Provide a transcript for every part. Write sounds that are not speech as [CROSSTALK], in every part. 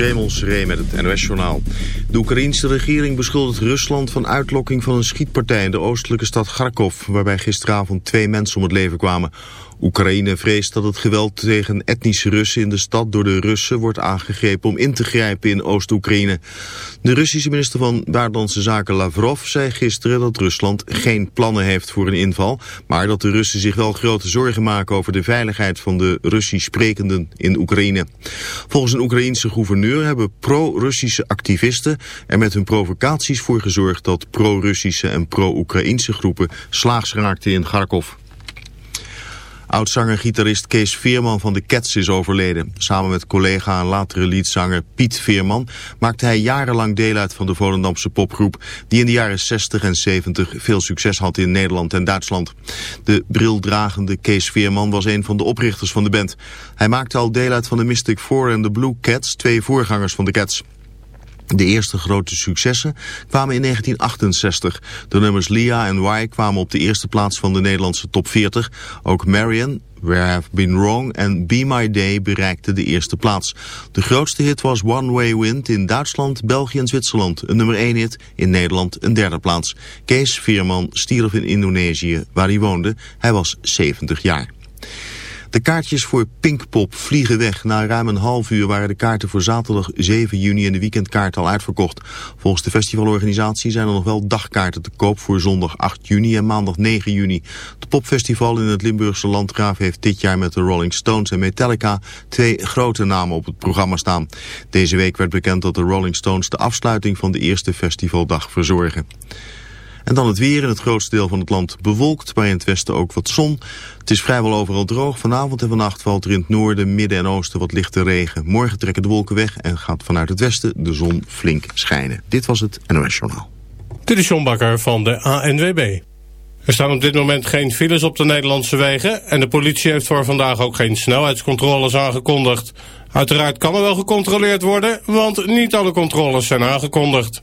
Raymond Seré met het NOS-journaal. De Oekraïense regering beschuldigt Rusland van uitlokking van een schietpartij in de oostelijke stad Kharkov, waarbij gisteravond twee mensen om het leven kwamen. Oekraïne vreest dat het geweld tegen etnische Russen in de stad door de Russen wordt aangegrepen om in te grijpen in Oost-Oekraïne. De Russische minister van Buitenlandse Zaken Lavrov zei gisteren dat Rusland geen plannen heeft voor een inval, maar dat de Russen zich wel grote zorgen maken over de veiligheid van de Russisch sprekenden in Oekraïne. Volgens een Oekraïense gouverneur hebben pro-Russische activisten er met hun provocaties voor gezorgd dat pro-Russische en pro-Oekraïnse groepen slaags raakten in Kharkov. Oudzanger-gitarist Kees Veerman van de Cats is overleden. Samen met collega en latere liedzanger Piet Veerman maakte hij jarenlang deel uit van de Volendamse popgroep die in de jaren 60 en 70 veel succes had in Nederland en Duitsland. De brildragende Kees Veerman was een van de oprichters van de band. Hij maakte al deel uit van de Mystic Four en de Blue Cats, twee voorgangers van de Cats. De eerste grote successen kwamen in 1968. De nummers Lia en Why kwamen op de eerste plaats van de Nederlandse top 40. Ook Marion, Where I've Been Wrong en Be My Day bereikten de eerste plaats. De grootste hit was One Way Wind in Duitsland, België en Zwitserland. Een nummer 1 hit in Nederland, een derde plaats. Kees Veerman stierf in Indonesië, waar hij woonde. Hij was 70 jaar. De kaartjes voor Pinkpop vliegen weg. Na ruim een half uur waren de kaarten voor zaterdag 7 juni en de weekendkaart al uitverkocht. Volgens de festivalorganisatie zijn er nog wel dagkaarten te koop voor zondag 8 juni en maandag 9 juni. Het popfestival in het Limburgse Landgraaf heeft dit jaar met de Rolling Stones en Metallica twee grote namen op het programma staan. Deze week werd bekend dat de Rolling Stones de afsluiting van de eerste festivaldag verzorgen. En dan het weer in het grootste deel van het land bewolkt, maar in het westen ook wat zon. Het is vrijwel overal droog. Vanavond en vannacht valt er in het noorden, midden en oosten wat lichte regen. Morgen trekken de wolken weg en gaat vanuit het westen de zon flink schijnen. Dit was het NOS Journaal. Dit is John Bakker van de ANWB. Er staan op dit moment geen files op de Nederlandse wegen... en de politie heeft voor vandaag ook geen snelheidscontroles aangekondigd. Uiteraard kan er wel gecontroleerd worden, want niet alle controles zijn aangekondigd.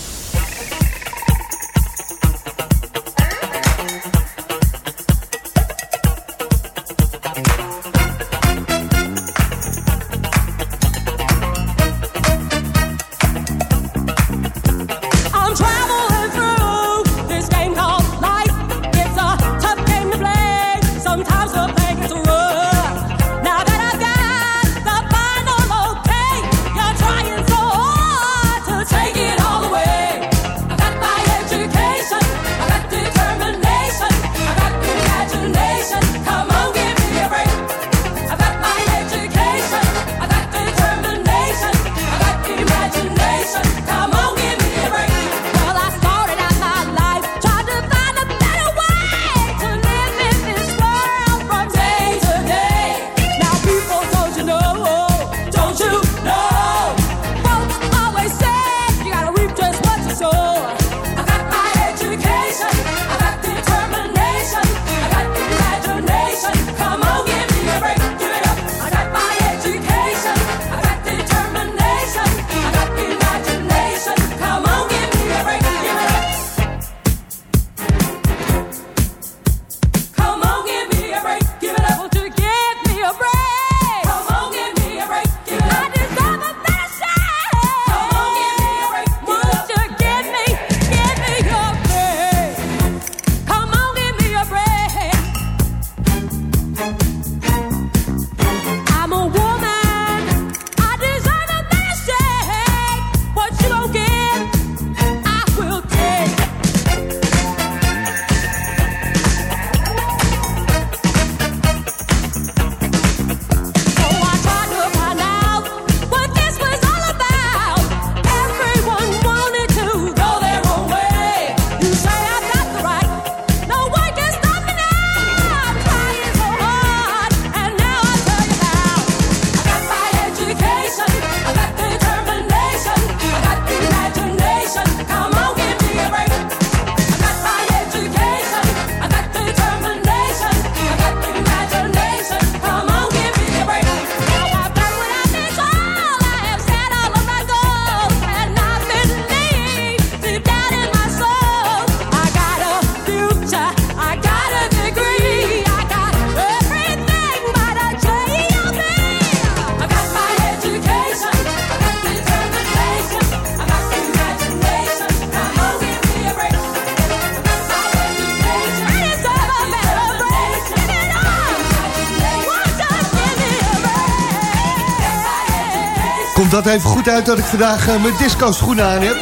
Dat even goed uit dat ik vandaag eh, mijn disco schoenen aan heb.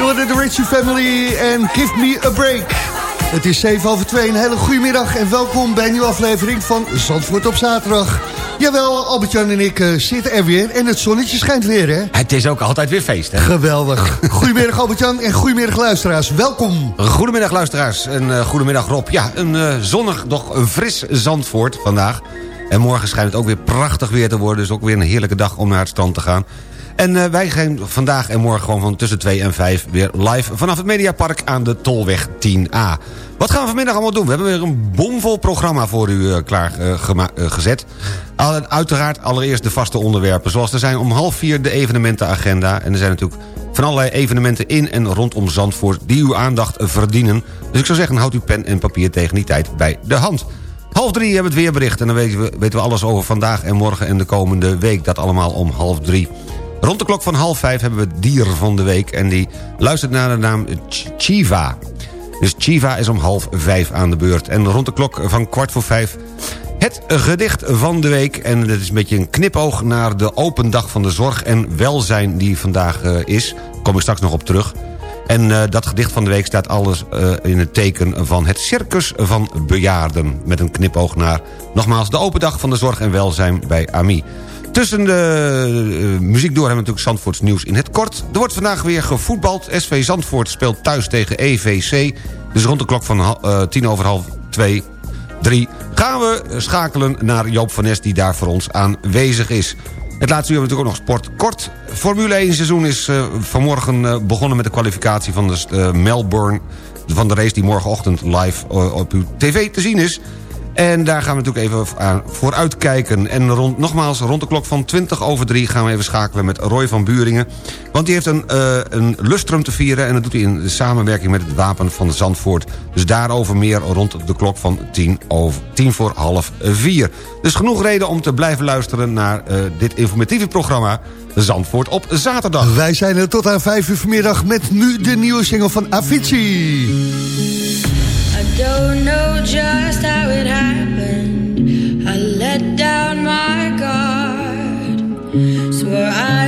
Hoorde de Richie Family en Give Me a Break. Het is 7 over 2, een hele goede middag en welkom bij een nieuwe aflevering van Zandvoort op zaterdag. Jawel, Albert-Jan en ik eh, zitten er weer en het zonnetje schijnt weer, hè? Het is ook altijd weer feest, hè? Geweldig. [LAUGHS] Goedemiddag Albert-Jan en goedemiddag luisteraars. Welkom. Goedemiddag luisteraars en uh, goedemiddag Rob. Ja, een uh, zonnig, doch een fris Zandvoort vandaag. En morgen schijnt het ook weer prachtig weer te worden. Dus ook weer een heerlijke dag om naar het strand te gaan. En uh, wij gaan vandaag en morgen gewoon van tussen 2 en 5 weer live... vanaf het Mediapark aan de Tolweg 10A. Wat gaan we vanmiddag allemaal doen? We hebben weer een bomvol programma voor u uh, klaargezet. Uh, uiteraard allereerst de vaste onderwerpen. Zoals er zijn om half vier de evenementenagenda. En er zijn natuurlijk van allerlei evenementen in en rondom Zandvoort... die uw aandacht verdienen. Dus ik zou zeggen, houd uw pen en papier tegen die tijd bij de hand. Half drie hebben we het weerbericht en dan weten we, weten we alles over vandaag en morgen en de komende week. Dat allemaal om half drie. Rond de klok van half vijf hebben we het dier van de week... en die luistert naar de naam Ch Chiva. Dus Chiva is om half vijf aan de beurt. En rond de klok van kwart voor vijf... het gedicht van de week. En dat is een beetje een knipoog naar de open dag van de zorg en welzijn... die vandaag uh, is. Daar kom ik straks nog op terug. En uh, dat gedicht van de week staat alles uh, in het teken van het circus van bejaarden. Met een knipoog naar, nogmaals, de open dag van de zorg en welzijn bij AMI. Tussen de uh, muziek door hebben we natuurlijk Zandvoorts nieuws in het kort. Er wordt vandaag weer gevoetbald. SV Zandvoort speelt thuis tegen EVC. Dus rond de klok van tien over half twee, drie... gaan we schakelen naar Joop van Nes die daar voor ons aanwezig is. Het laatste uur hebben we natuurlijk ook nog sport kort. Formule 1 seizoen is uh, vanmorgen uh, begonnen met de kwalificatie van de uh, Melbourne... van de race die morgenochtend live op uw tv te zien is... En daar gaan we natuurlijk even aan vooruit kijken. En rond, nogmaals, rond de klok van 20 over 3 gaan we even schakelen met Roy van Buringen. Want die heeft een, uh, een lustrum te vieren... en dat doet hij in samenwerking met het Wapen van Zandvoort. Dus daarover meer rond de klok van 10, over, 10 voor half 4. Dus genoeg reden om te blijven luisteren naar uh, dit informatieve programma... Zandvoort op zaterdag. Wij zijn er tot aan 5 uur vanmiddag met nu de nieuwe single van Avicii. Don't know just how it happened. I let down my guard. Swore I'd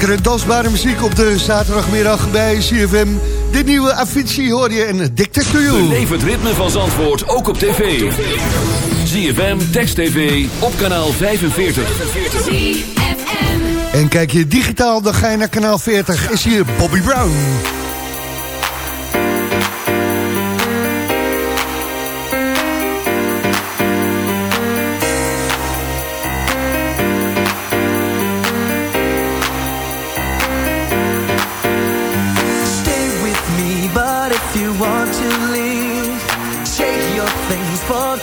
Lekkere dansbare muziek op de zaterdagmiddag bij CFM. De nieuwe Avicii hoor je en Addicted to You. Beleef het ritme van Zandvoort ook op tv. ZFM, Text TV, op kanaal 45. En kijk je digitaal, dan ga je naar kanaal 40. Is hier Bobby Brown.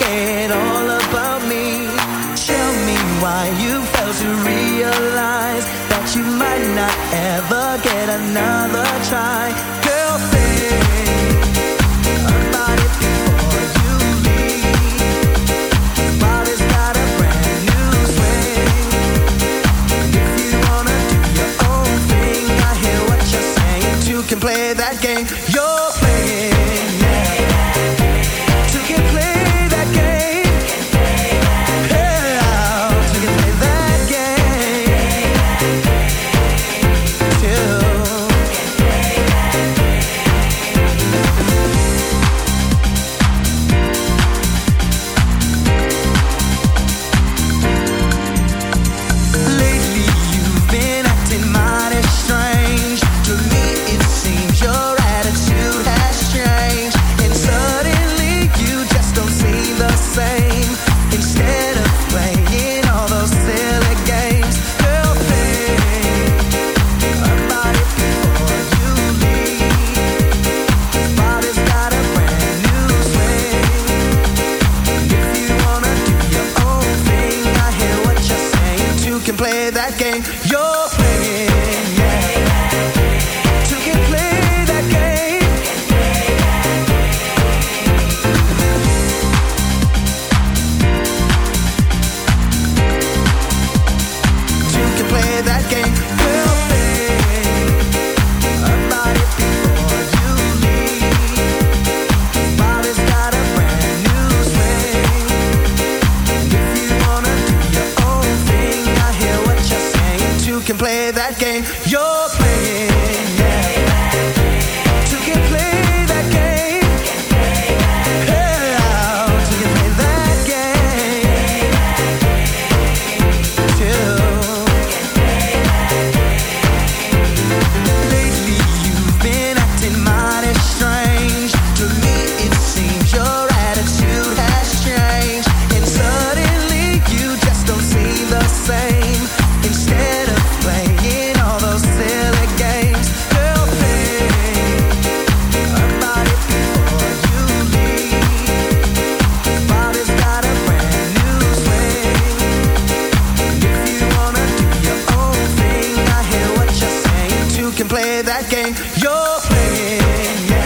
It all about me. Tell me why you failed to realize that you might not ever get another try.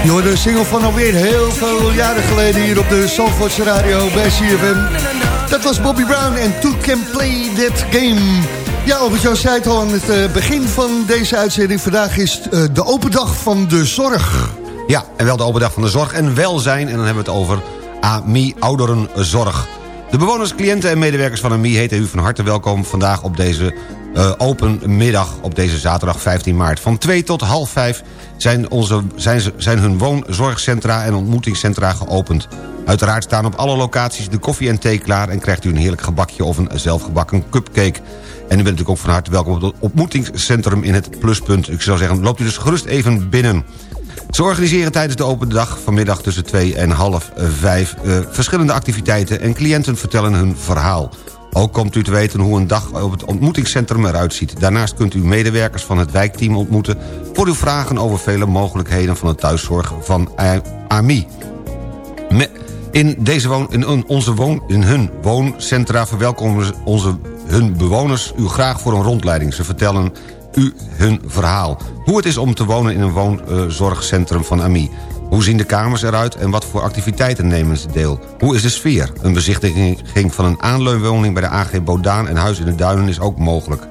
Je hoorde single van alweer heel veel jaren geleden hier op de Zandvoortse Radio bij CFM. Dat was Bobby Brown en Two Can Play That Game. Ja, Albert-Jan zei het al aan het eh, begin van deze uitzending. Vandaag is eh, de open dag van de zorg. Ja, en wel de open dag van de zorg en welzijn. En dan hebben we het over AMI Ouderenzorg. De bewoners, cliënten en medewerkers van AMI heten u van harte welkom... vandaag op deze eh, open middag, op deze zaterdag 15 maart. Van 2 tot half 5 zijn, onze, zijn, zijn hun woonzorgcentra en ontmoetingscentra geopend. Uiteraard staan op alle locaties de koffie en thee klaar... en krijgt u een heerlijk gebakje of een zelfgebakken cupcake. En u bent natuurlijk ook van harte welkom op het ontmoetingscentrum in het Pluspunt. Ik zou zeggen, loopt u dus gerust even binnen. Ze organiseren tijdens de open dag vanmiddag tussen 2 en half 5 eh, verschillende activiteiten en cliënten vertellen hun verhaal. Ook komt u te weten hoe een dag op het ontmoetingscentrum eruit ziet. Daarnaast kunt u medewerkers van het wijkteam ontmoeten... voor uw vragen over vele mogelijkheden van de thuiszorg van AMI. In, deze woon, in, onze woon, in hun wooncentra verwelkomen ze onze, hun bewoners u graag voor een rondleiding. Ze vertellen u hun verhaal. Hoe het is om te wonen in een woonzorgcentrum van AMI. Hoe zien de kamers eruit en wat voor activiteiten nemen ze deel? Hoe is de sfeer? Een bezichtiging van een aanleunwoning bij de AG Bodaan en Huis in de Duinen is ook mogelijk.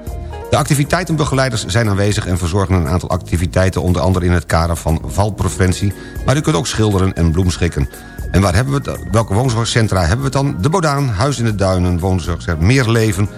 De activiteitenbegeleiders zijn aanwezig en verzorgen een aantal activiteiten... onder andere in het kader van valpreventie... maar u kunt ook schilderen en bloemschikken. En waar hebben we het, welke woonzorgcentra hebben we dan? De Bodaan, Huis in de Duinen, woonzorgcentrum Meerleven...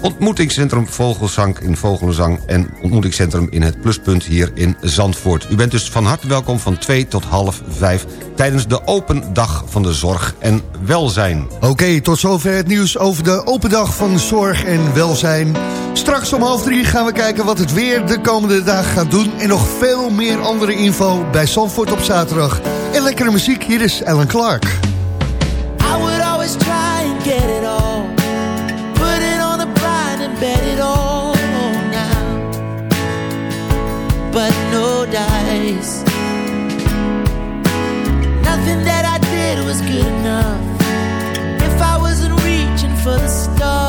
Ontmoetingscentrum Vogelzang in Vogelenzang... en ontmoetingscentrum in het Pluspunt hier in Zandvoort. U bent dus van harte welkom van 2 tot half 5... tijdens de open dag van de zorg en welzijn. Oké, tot zover het nieuws over de open dag van zorg en welzijn. Straks om half drie gaan we kijken wat het weer de komende dagen gaat doen... en nog veel meer andere info bij Zandvoort op zaterdag. En lekkere muziek, hier is Alan Clark. but no dice. Nothing that I did was good enough. If I wasn't reaching for the stars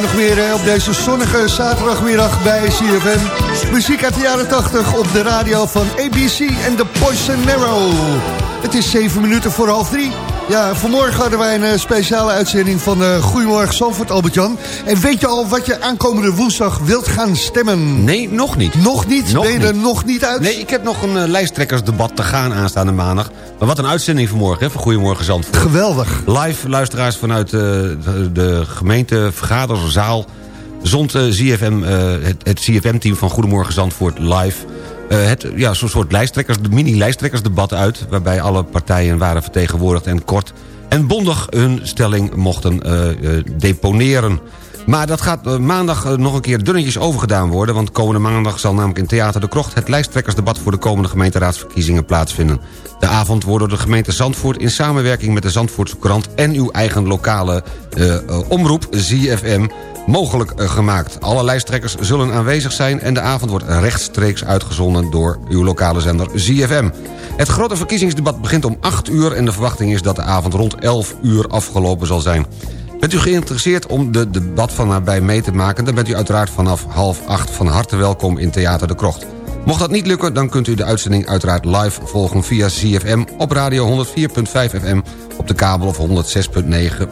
Nog meer hè, op deze zonnige zaterdagmiddag bij CFM? Muziek uit de jaren 80 op de radio van ABC en de Poison Arrow. Het is 7 minuten voor half drie. Ja, vanmorgen hadden wij een eh, speciale uitzending van eh, Goedemorgen Zandvoort, Albert-Jan. En weet je al wat je aankomende woensdag wilt gaan stemmen? Nee, nog niet. Nog niet? Nog ben je er niet. nog niet uit? Nee, ik heb nog een eh, lijsttrekkersdebat te gaan aanstaande maandag. Maar wat een uitzending vanmorgen, hè, van Goedemorgen Zandvoort. Geweldig. Live luisteraars vanuit eh, de, de gemeente vergaderzaal... zond eh, ZFM, eh, het, het CFM-team van Goedemorgen Zandvoort live... het, ja, zo'n soort lijsttrekkers, de mini-lijsttrekkersdebat uit... waarbij alle partijen waren vertegenwoordigd en kort en bondig hun stelling mochten deponeren. Maar dat gaat eh, maandag eh, nog een keer dunnetjes overgedaan worden... want komende maandag zal namelijk in Theater de Krocht... het lijsttrekkersdebat voor de komende gemeenteraadsverkiezingen plaatsvinden. De avond wordt door de gemeente Zandvoort... in samenwerking met de Zandvoortse krant... en uw eigen lokale eh, eh, omroep, ZFM, mogelijk gemaakt. Alle lijsttrekkers zullen aanwezig zijn... en de avond wordt rechtstreeks uitgezonden door uw lokale zender ZFM. Het grote verkiezingsdebat begint om 8 uur... en de verwachting is dat de avond rond 11 uur afgelopen zal zijn. Bent u geïnteresseerd om de debat van nabij mee te maken... dan bent u uiteraard vanaf half acht van harte welkom in Theater de Krocht. Mocht dat niet lukken, dan kunt u de uitzending uiteraard live volgen via ZFM... op radio 104.5 FM, op de kabel of 106.9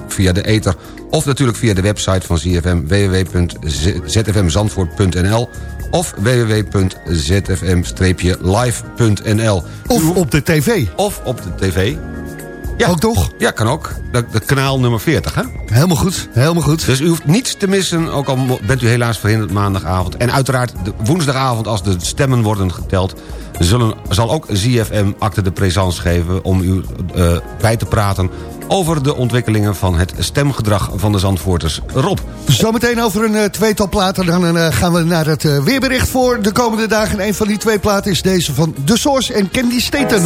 via de ether... of natuurlijk via de website van ZFM www.zfmzandvoort.nl of www.zfm-live.nl Of op de tv. Of op de tv. Ja. Ook toch? Ja, kan ook. Dat, dat kanaal nummer 40, hè? Helemaal goed, helemaal goed. Dus u hoeft niets te missen, ook al bent u helaas verhinderd maandagavond. En uiteraard de woensdagavond, als de stemmen worden geteld... Zullen, zal ook ZFM acte de présence geven om u eh, bij te praten... over de ontwikkelingen van het stemgedrag van de Zandvoorters. Rob. Zometeen over een eh, tweetal platen. Dan eh, gaan we naar het eh, weerbericht voor de komende dagen. En een van die twee platen is deze van The Source en Candy Staten.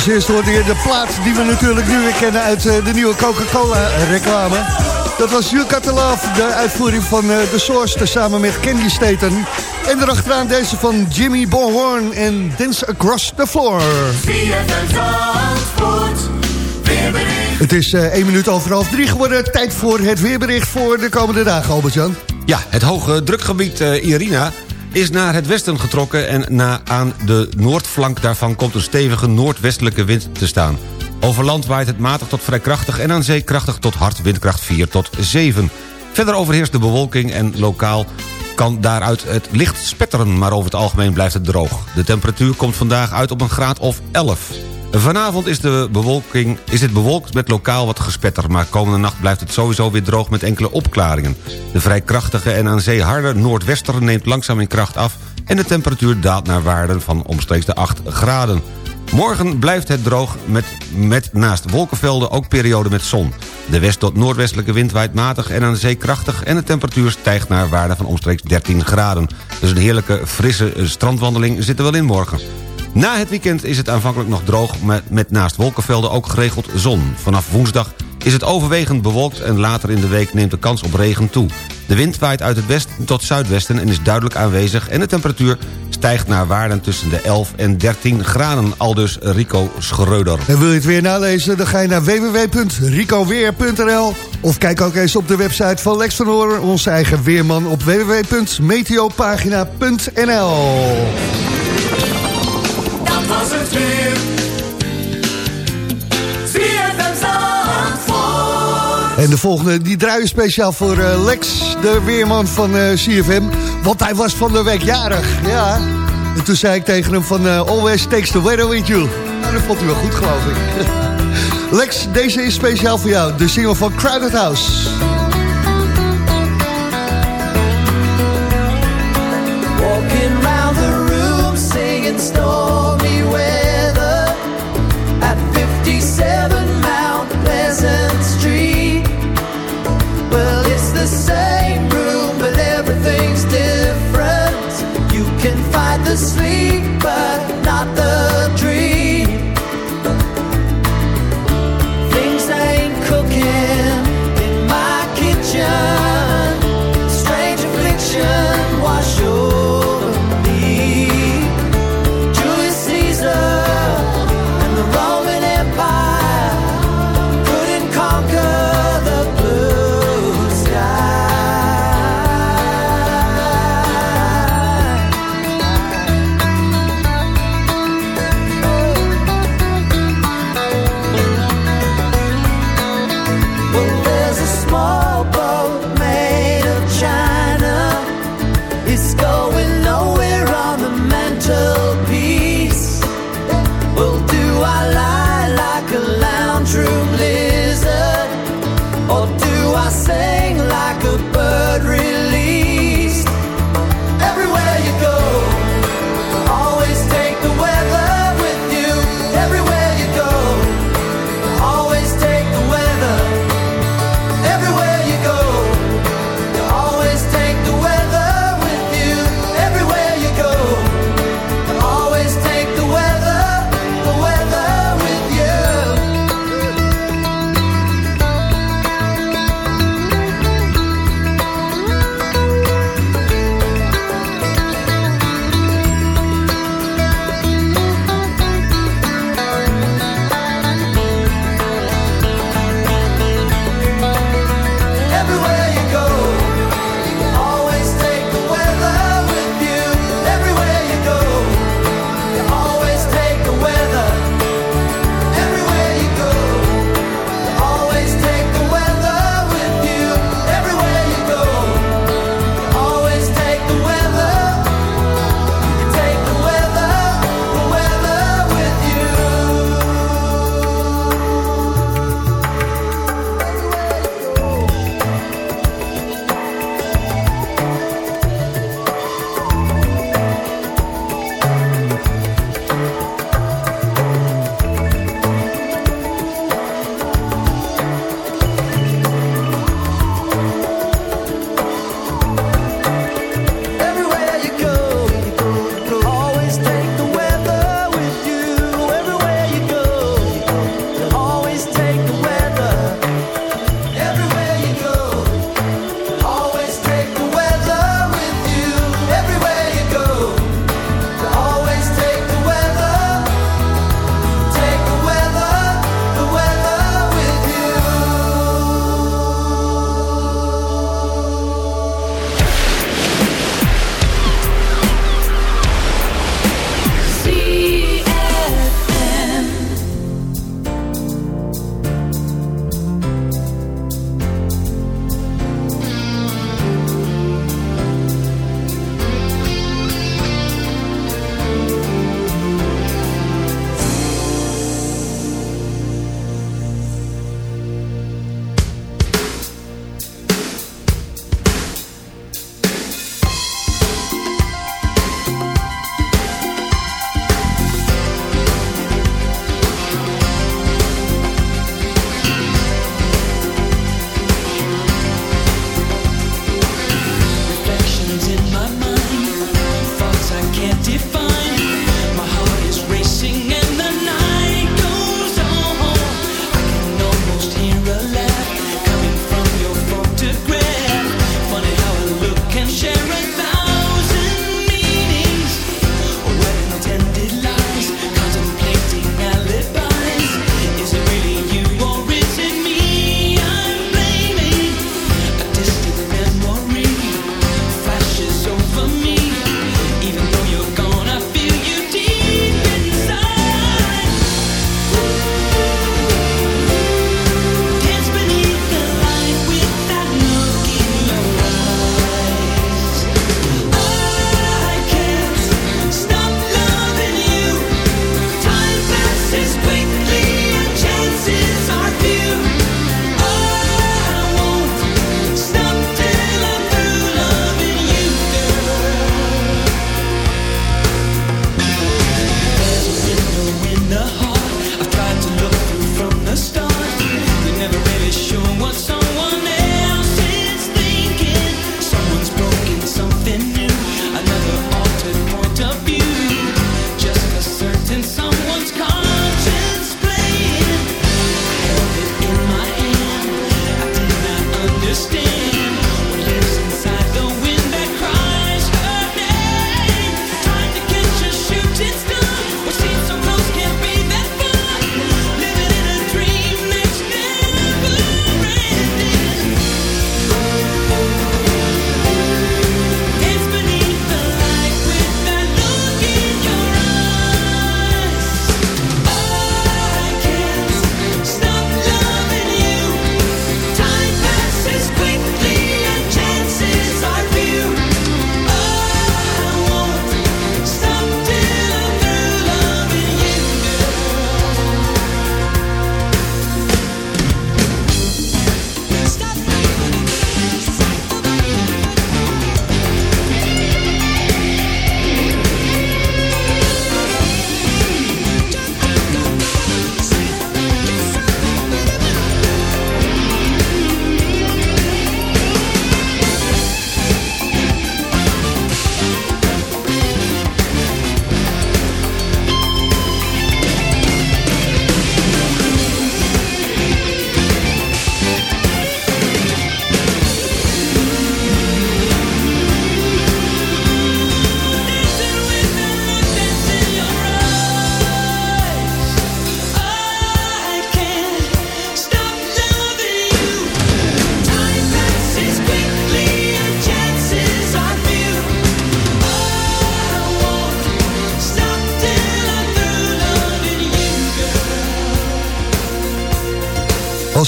Als eerste hoorde je de plaat die we natuurlijk nu weer kennen uit eh, de nieuwe Coca-Cola reclame. Dat was You Love, de uitvoering van eh, The Source, samen met Candy Staten. En erachteraan deze van Jimmy Bonhorn en Dance Across the Floor. Het is eh 1 minuut over half drie geworden. Tijd voor het weerbericht voor de komende dagen, Albert-Jan. Ja, het hoge drukgebied Irina is naar het westen getrokken... en na, aan de noordflank daarvan komt een stevige noordwestelijke wind te staan. Over land waait het matig tot vrij krachtig... en aan zee krachtig tot hard windkracht 4 tot 7. Verder overheerst de bewolking en lokaal kan daaruit het licht spetteren... maar over het algemeen blijft het droog. De temperatuur komt vandaag uit op een graad of 11. Vanavond is, de bewolking, is het bewolkt met lokaal wat gespetter... maar komende nacht blijft het sowieso weer droog met enkele opklaringen. De vrij krachtige en aan zee harde noordwester neemt langzaam in kracht af... en de temperatuur daalt naar waarden van omstreeks de 8 graden. Morgen blijft het droog met, met naast wolkenvelden ook periode met zon. De west- tot noordwestelijke wind waait matig en aan zee krachtig... en de temperatuur stijgt naar waarden van omstreeks 13 graden. Dus een heerlijke frisse strandwandeling zit er wel in morgen. Na het weekend is het aanvankelijk nog droog... met, met naast wolkenvelden ook geregeld zon. Vanaf woensdag is het overwegend bewolkt... en later in de week neemt de kans op regen toe. De wind waait uit het westen tot zuidwesten en is duidelijk aanwezig... en de temperatuur stijgt naar waarden tussen de 11 en 13 graden. Aldus Rico Schreuder. En wil je het weer nalezen, dan ga je naar www.ricoweer.nl of kijk ook eens op de website van Lex van Hoorn, onze eigen weerman op www.meteopagina.nl het weer. En de volgende, die draaien speciaal voor eh, Lex, de weerman van eh, CFM. Want hij was van de week jarig, ja. En toen zei ik tegen hem van eh, Always takes the weather with you. Nou, dat vond hij wel goed, geloof ik. [LAUGHS] Lex, deze is speciaal voor jou. De single van Crowded House. asleep, but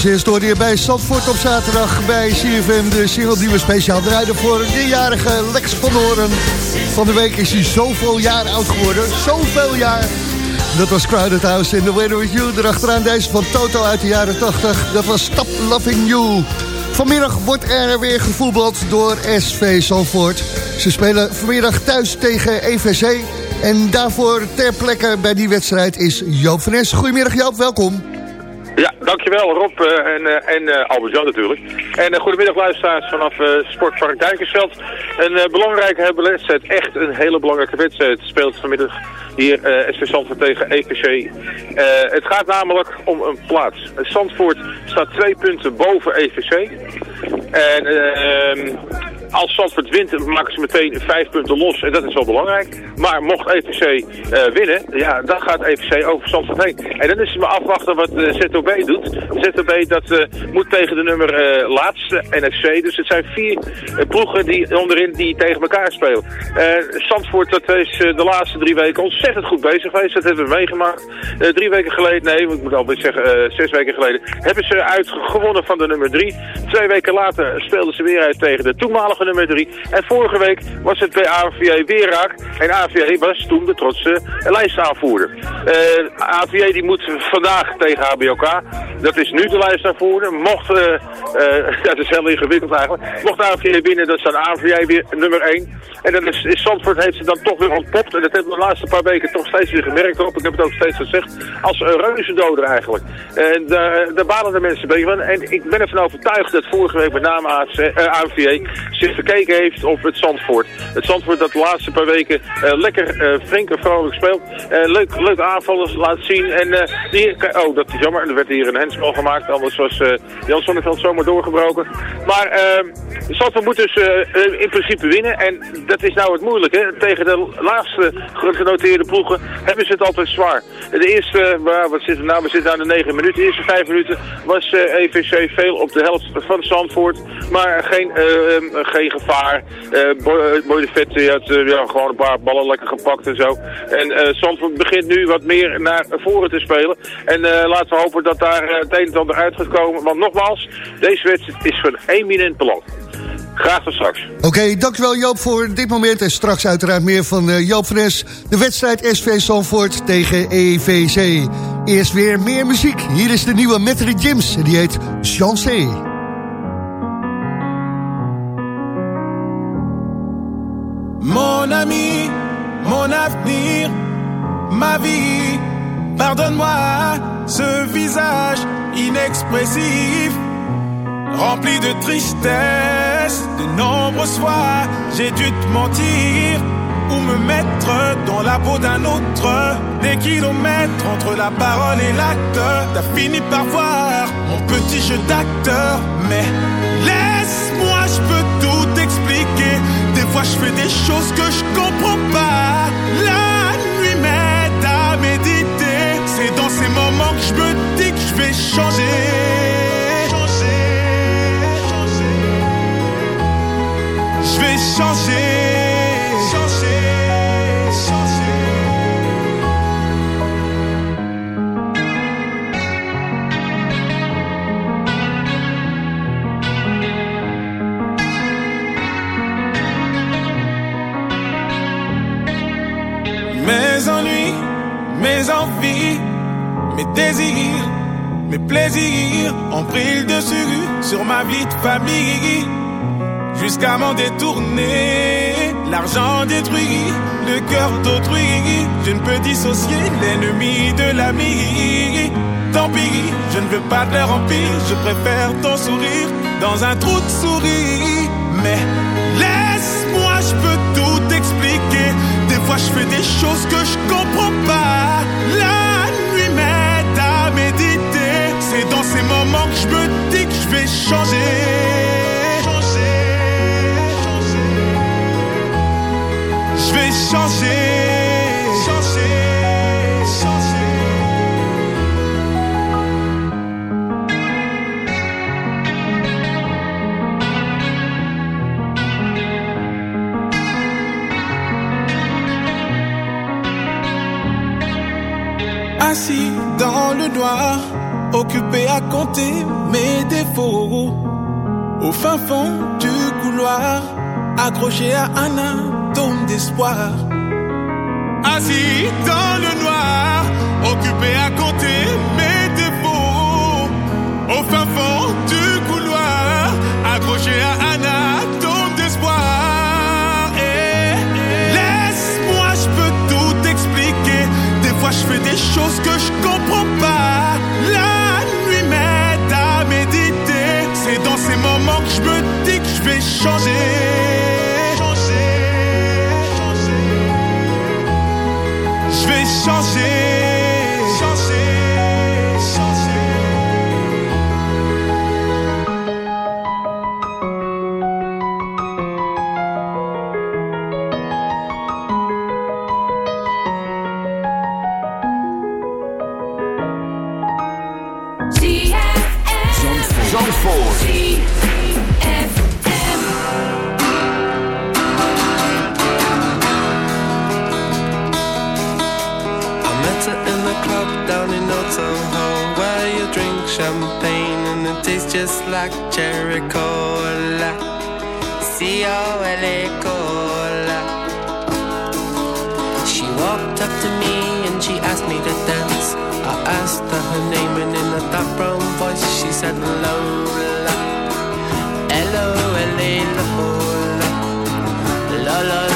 Als eerste bij Zandvoort op zaterdag bij CFM de single die we speciaal draaiden voor de jarige Lex van Horen. Van de week is hij zoveel jaar oud geworden, zoveel jaar. Dat was Crowded House in The Weather With You. Erachteraan deze van Toto uit de jaren 80. Dat was Stop Loving You. Vanmiddag wordt er weer gevoetbald door SV Zandvoort. Ze spelen vanmiddag thuis tegen EVC. En daarvoor ter plekke bij die wedstrijd is Joop van. Goedemiddag Joop, welkom. Dankjewel Rob eh, en, eh, en uh, Albert-Jan natuurlijk. En goedemiddag luisteraars vanaf Sportpark Duinkersveld. Een belangrijke wedstrijd, echt een hele belangrijke wedstrijd. Speelt vanmiddag hier SV Zandvoort tegen EPC. het gaat namelijk om een plaats. Zandvoort staat twee punten boven EVC. En ehm, als Zandvoort wint, maken ze meteen vijf punten los. En dat is wel belangrijk. Maar mocht EVC uh, winnen, ja, dan gaat EVC over Zandvoort heen. En dan is het maar afwachten wat uh, ZOB doet. ZOB dat uh, moet tegen de nummer laatste NFC. Dus het zijn vier ploegen die onderin die tegen elkaar spelen. Zandvoort dat is de laatste drie weken ontzettend goed bezig geweest. Dat hebben we meegemaakt. drie weken geleden, nee, ik moet alweer zeggen zes weken geleden, hebben ze uitgewonnen van de nummer drie. Twee weken later speelden ze weer uit tegen de toenmalige nummer 3. En vorige week was het bij AVA weer raak. En AVA was toen de trotse lijstaanvoerder. Uh, AVA die moet vandaag tegen HBOK. Dat is nu de lijstaanvoerder. Mocht, uh, [LAUGHS] dat is heel ingewikkeld eigenlijk. Mocht AVA winnen, dan staat AVA weer nummer 1. En dan is, is heeft ze dan toch weer ontpopt. En dat hebben we de laatste paar weken toch steeds weer gemerkt. Op. Ik heb het ook steeds gezegd. Als een reuzendoder eigenlijk. En daar, daar balen de mensen een beetje van. En ik ben ervan overtuigd dat vorige week met name AVA zich gekeken heeft op het Zandvoort. Het Zandvoort dat de laatste paar weken uh, lekker uh, flink en vrolijk speelt. Uh, leuk, leuk aanvallen laat zien. En oh, dat is jammer. Er werd hier een handspel gemaakt. Anders was Jan Sonneveld zomaar doorgebroken. Maar het Zandvoort moet dus in principe winnen. En dat is nou het moeilijke. Tegen de laagste genoteerde ploegen hebben ze het altijd zwaar. De eerste, wat zit er nou? We zitten aan de negen minuten. De eerste vijf minuten was EVC veel op de helft van Zandvoort. Maar geen, geen gevaar. Uh, Boy de Vet uh, ja, gewoon een paar ballen lekker gepakt en zo. En uh, begint nu wat meer naar voren te spelen. En laten we hopen dat daar het een en ander uit gaat komen. Want nogmaals, deze wedstrijd is van eminent belang. Graag tot straks. Oké, dankjewel Joop voor dit moment. En straks uiteraard meer van Joop van Es. De wedstrijd SV Zandvoort tegen EVC. Eerst weer meer muziek. Hier is de nieuwe Metri Jims. Die heet Chancé. Mon ami, mon avenir, ma vie, pardonne-moi ce visage inexpressif, rempli de tristesse. De nombreuses fois, j'ai dû te mentir ou me mettre dans la peau d'un autre. Des kilomètres entre la parole et l'acte, t'as fini par voir mon petit jeu d'acteur. Mais laisse-moi, je peux tout. Je fais des choses que je comprends pas. La nuit m'aide à méditer. C'est dans ces moments que je me dis que je vais changer. Je vais changer. Désirs, mes plaisirs ont pris le dessus sur ma vie de famille. Jusqu'à m'en détourner, l'argent détruit, le cœur d'autrui. Je ne peux dissocier l'ennemi de l'ami. Tant pis, je ne veux pas de leur empire, je préfère ton sourire dans un trou de souris. Mais laisse-moi, je peux tout expliquer. Des fois je fais des choses que je comprends pas. Je me dis que je vais changer. Je vais changer. occupé à compter mes défauts. Au fin fond du couloir, accroché à un atome d'espoir. Assis dans le noir, occupé à compter mes défauts. Au fin fond du couloir, accroché à un atome d'espoir. Et laisse-moi, je peux tout expliquer. Des fois, je fais des choses que je comprends pas. je me dis que je vais changer. Lola, L-O-L-A, Lola, Lola.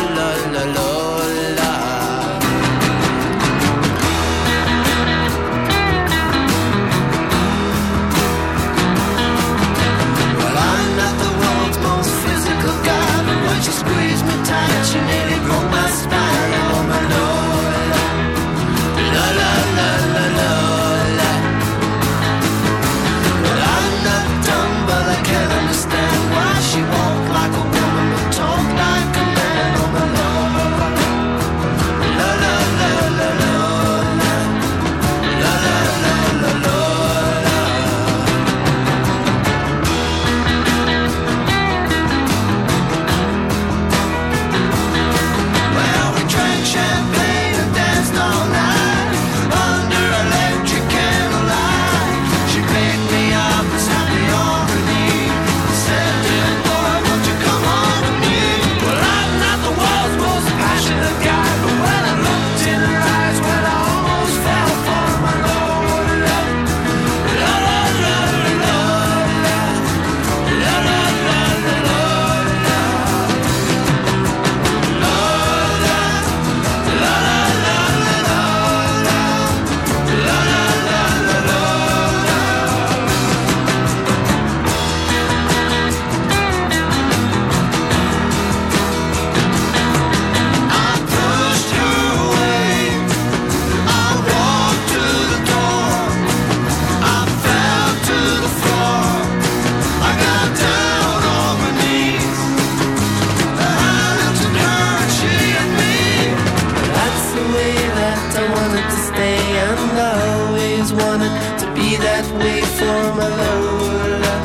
that way for my Lola.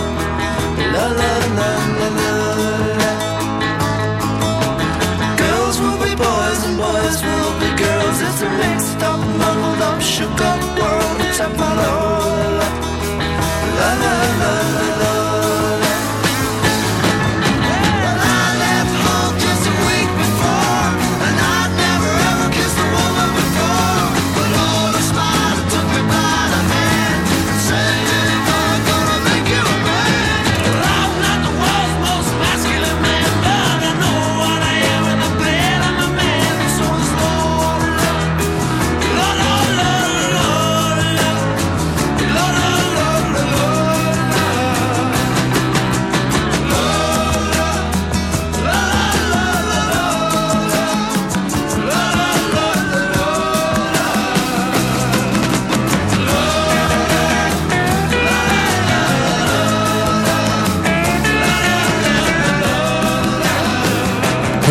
La la la la la. Girls will be boys and boys will be girls. It's a mixed up, muddled up, shook up world. It's a follow.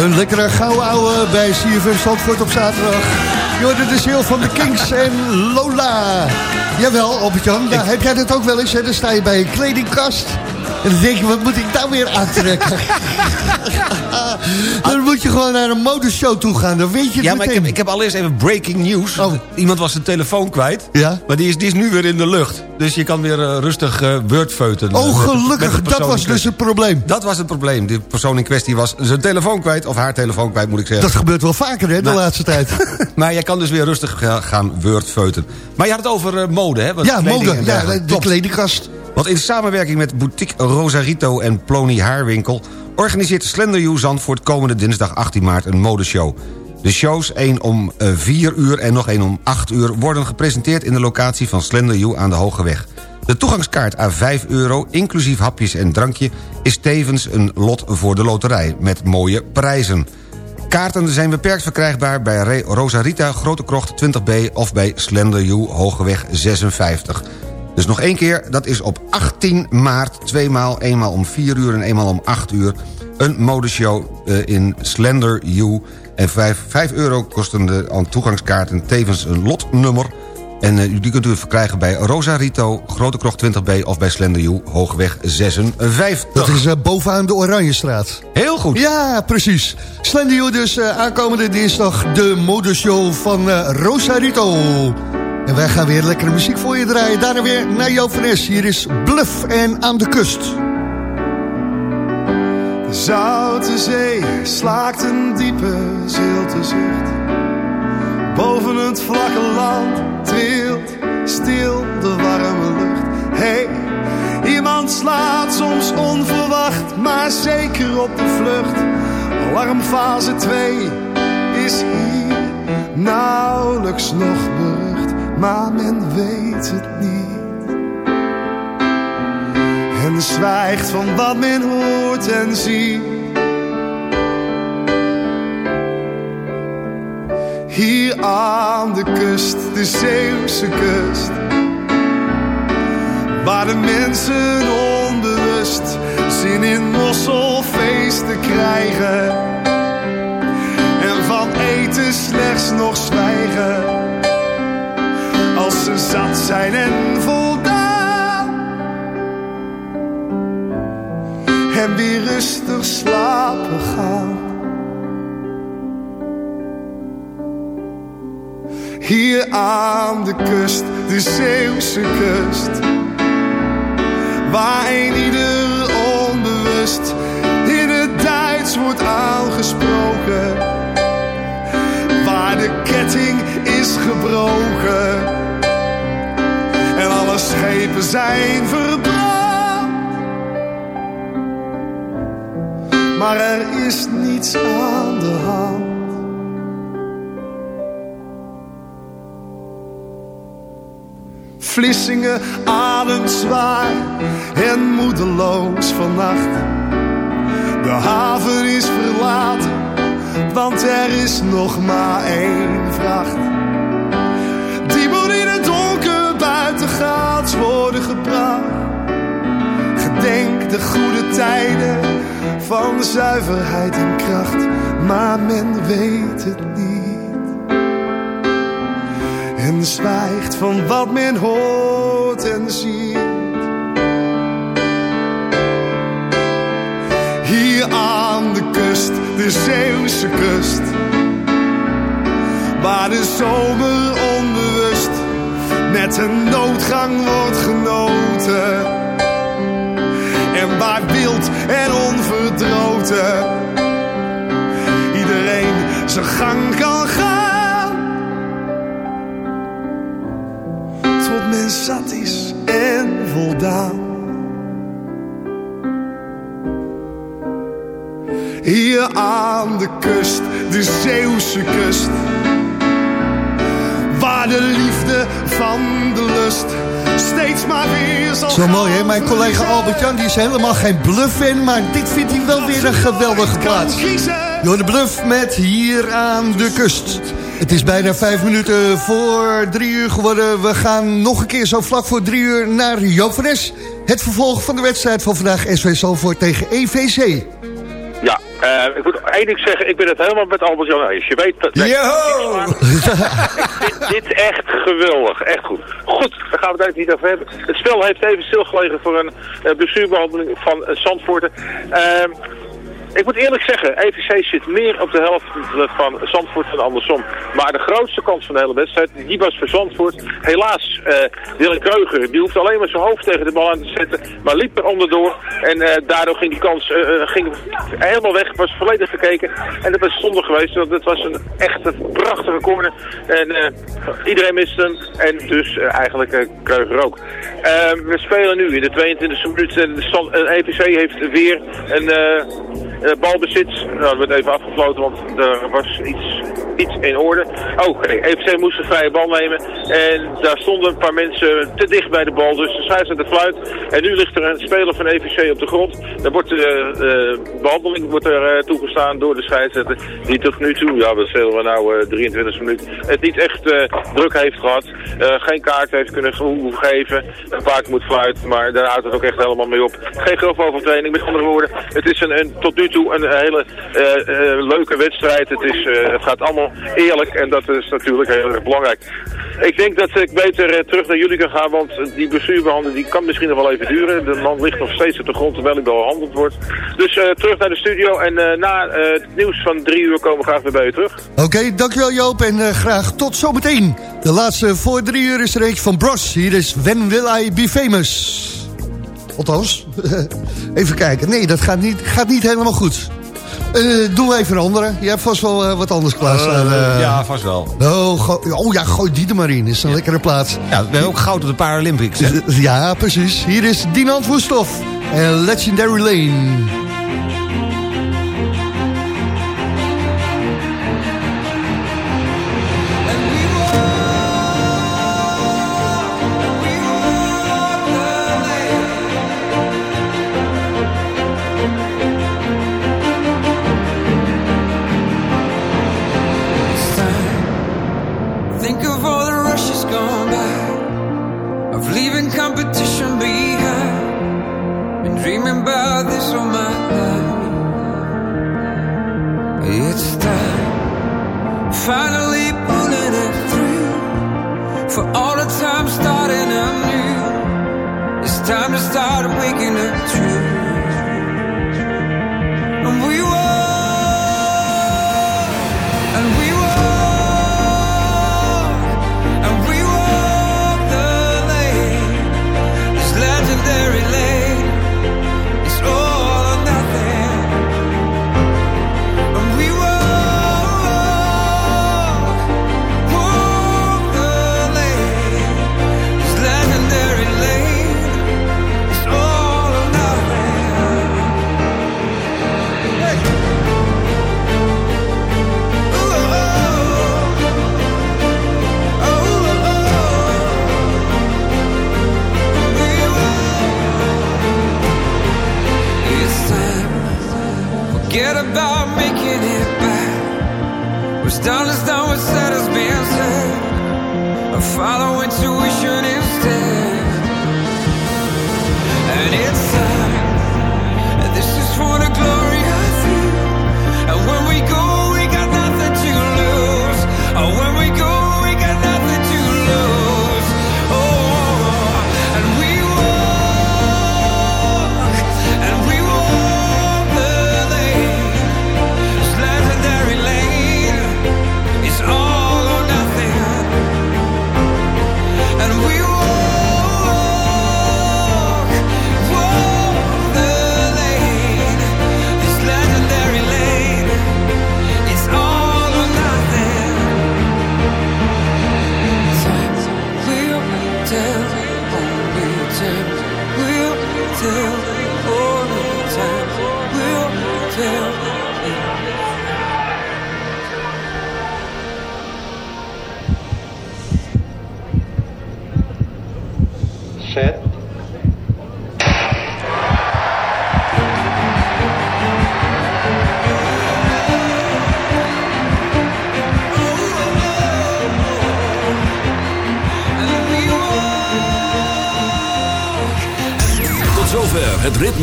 Een lekkere gouden ouwe bij CFM Zandvoort op zaterdag. Jorden de ziel van de Kings en Lola. Jawel, Albert-Jan, heb jij dit ook wel eens? Hè? Dan sta je bij een kledingkast en dan denk je, wat moet ik nou weer aantrekken? [LAUGHS] dan moet je gewoon naar een modeshow toe gaan. Dan weet je het Ja, maar ik heb, ik heb allereerst even breaking news. Iemand was zijn telefoon kwijt. Ja? Maar die is, die is nu weer in de lucht. Dus je kan weer eh, rustig eh wordfeuten. Oh, met de gelukkig. Dat was dus het probleem. Dat was het probleem. Die persoon in kwestie was zijn telefoon kwijt. Of haar telefoon kwijt, moet ik zeggen. Dat gebeurt wel vaker, hè, de Nou. laatste tijd. [LAUGHS] Maar je kan dus weer rustig ga- gaan wordfeuten. Maar je had het over eh, mode, hè? Wat Ja, mode. Ja, de kledingkast. Want in samenwerking met boutique Rosarito en Plony Haarwinkel... organiseert Slender You Zandvoort komende dinsdag 18 maart een modeshow. De shows, één om eh, 4 uur en nog één om 8 uur... worden gepresenteerd in de locatie van Slender You aan de Hoge Weg. De toegangskaart à 5 euro, inclusief hapjes en drankje... is tevens een lot voor de loterij, met mooie prijzen. Kaarten zijn beperkt verkrijgbaar bij Rosarita Grote Krocht 20B... of bij Slender You Hogeweg 56. Dus nog één keer, dat is op 18 maart... tweemaal, eenmaal om 4 uur en eenmaal om 8 uur... een modeshow eh, in Slender You. En 5, 5 euro kosten de aan toegangskaart en tevens een lotnummer... En eh, die kunt u verkrijgen bij Rosarito, Grote Krocht 20B... of bij Slender You, Hoogweg 56. Dat is eh, bovenaan de Oranjestraat. Heel goed. Ja, precies. Slender You dus aankomende dinsdag de modeshow van Rosarito. En wij gaan weer lekkere muziek voor je draaien. Daarna weer naar Joop van. Hier is Bluff en aan de kust. De zoute zee slaakt een diepe zilte zucht. Boven het vlakke land trilt stil de warme lucht. Hey, iemand slaat soms onverwacht, maar zeker op de vlucht. Alarmfase 2 is hier nauwelijks nog berucht, maar men weet het niet. En zwijgt van wat men hoort en ziet. Hier aan de kust, de Zeeuwse kust. Waar de mensen onbewust zin in mosselfeesten krijgen. En van eten slechts nog zwijgen. Zat zijn en voldaan. En weer rustig slapen gaan. Hier aan de kust, de Zeeuwse kust. Waar een ieder onbewust in het Duits wordt aangesproken. Waar de ketting is gebroken. Schepen zijn verbrand. Maar er is niets aan de hand. Vlissingen ademt zwaar en moedeloos vannacht. De haven is verlaten, want er is nog maar één vracht. Worden gebracht. Gedenk de goede tijden van zuiverheid en kracht, maar men weet het niet en zwijgt van wat men hoort en ziet. Hier aan de kust, de Zeeuwse kust, waar de zomer onbewust met een noodgang wordt genoten. En waar wild en onverdroten iedereen zijn gang kan gaan. tot men zat is en voldaan. Hier aan de kust, de Zeeuwse kust. Waar de liefde van de lust steeds maar weer zal Zo mooi, hè? Mijn collega Albert-Jan die is helemaal geen bluff-fan... maar dit vindt hij wel weer een geweldige plaats. Door de bluff met hier aan de kust. Het is bijna vijf minuten voor drie uur geworden. We gaan nog een keer zo vlak voor drie uur naar Joop van Es. Het vervolg van de wedstrijd van vandaag SV Zalvoort tegen EVC. Eh, ik moet één ding zeggen, ik ben het helemaal met Albert Jan eens. Je weet dat... [LAUGHS] dit, dit is echt geweldig, echt goed. Goed, daar gaan we het even niet over hebben. Het spel heeft even stilgelegen voor een uh, bestuurbehandeling van uh, Zandvoorten. Ehm, ik moet eerlijk zeggen, EVC zit meer op de helft van Zandvoort dan andersom. Maar de grootste kans van de hele wedstrijd, die was voor Zandvoort. Helaas, uh, Kreuger, die hoeft alleen maar zijn hoofd tegen de bal aan te zetten, maar liep er onderdoor. En uh, daardoor ging die kans uh, ging helemaal weg, was volledig gekeken. En dat was zonde geweest, want het was een echte prachtige corner. En iedereen miste hem, en dus eigenlijk Kreuger ook. Ehm, we spelen nu in de 22e minuut en EVC heeft weer een... Uh, balbezit. Nou, dat werd even afgefloten, want er was iets, iets in orde. Oh, EFC moest een vrije bal nemen. En daar stonden een paar mensen te dicht bij de bal. Dus de scheidsrechter de fluit. En nu ligt er een speler van EVC op de grond. Dan wordt de uh, behandeling wordt er uh, toegestaan door de scheidsrechter. Die tot nu toe, ja, wat zullen we nou, 23 minuten, het niet echt druk heeft gehad. geen kaart heeft kunnen geven. Een paard moet fluiten, maar daar houdt het ook echt helemaal mee op. Geen overtraining. Met andere woorden, het is een, een tot nu toe een hele uh, uh, leuke wedstrijd. Het, is, uh, het gaat allemaal eerlijk en dat is natuurlijk heel erg belangrijk. Ik denk dat ik beter terug naar jullie kan gaan, want die bestuurbehandeling die kan misschien nog wel even duren. De man ligt nog steeds op de grond terwijl hij behandeld wordt. Dus terug naar de studio en na het nieuws van drie uur komen we graag weer bij u terug. Oké, dankjewel Joop en graag tot zometeen. De laatste voor drie uur is er eentje van Bros. Hier is When Will I Be Famous. Althans, [LAUGHS] even kijken. Nee, dat gaat niet, gaat niet helemaal goed. Uh, doen we even een andere. Je hebt vast wel uh, wat anders klaarstaan. Uh, ja, vast wel. Oh, oh ja, gooi die er maar in. Is een ja. lekkere plaats. Ja, we hebben ook goud op de Paralympics. Hè? [LAUGHS] Ja, precies. Hier is Dinant Woestof en Legendary Lane.